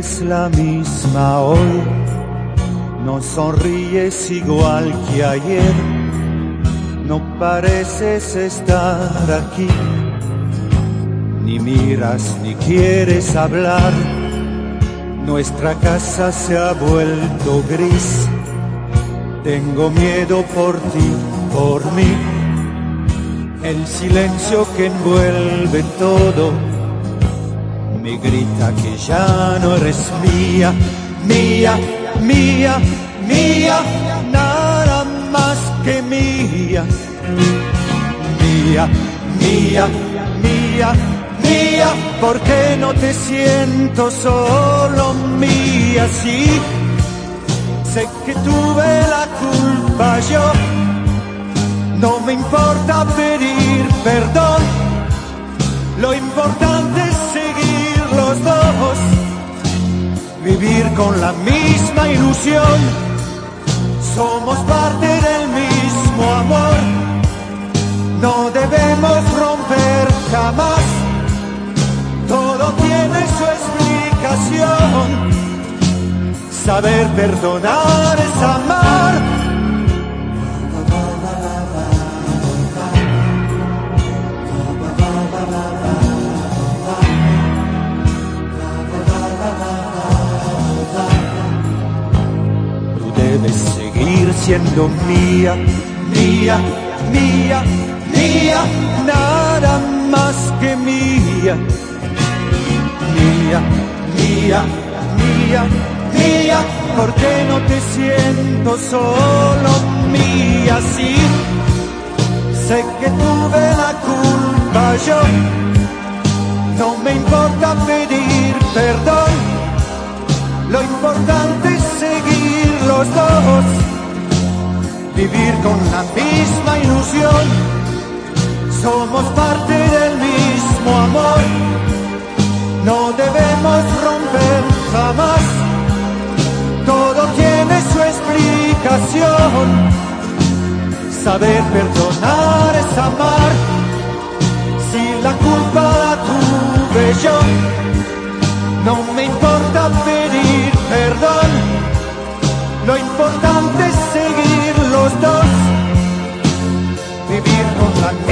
eres la misma hoy, no sonríes igual que ayer, no pareces estar aquí, ni miras ni quieres hablar, nuestra casa se ha vuelto gris, tengo miedo por ti, por mí, el silencio que envuelve todo me grita que ya no eres mía, mía, mía, mía, nada más que mía. Mía, mía, mía, mía, porque no te siento solo mía, sí. Sé que tuve la culpa yo, no me importa pedir vivir con la misma ilusión, somos parte del mismo amor, no debemos romper jamás, todo tiene su explicación, saber perdonar es amar siendo mía, mía, mía, mía, nada más que mía. Mía, mía, mía, mía, porque no te siento solo mía, sí. Sé que tuve la culpa yo, no me importa pedir perdón, vivir con la misma ilusión. Somos parte del mismo amor, no debemos romper jamás. Todo tiene su explicación. Saber perdonar es amar. Si la culpa la tuve yo, no me importa pedir perdón. Lo importante es seguir los dos. Vivir con la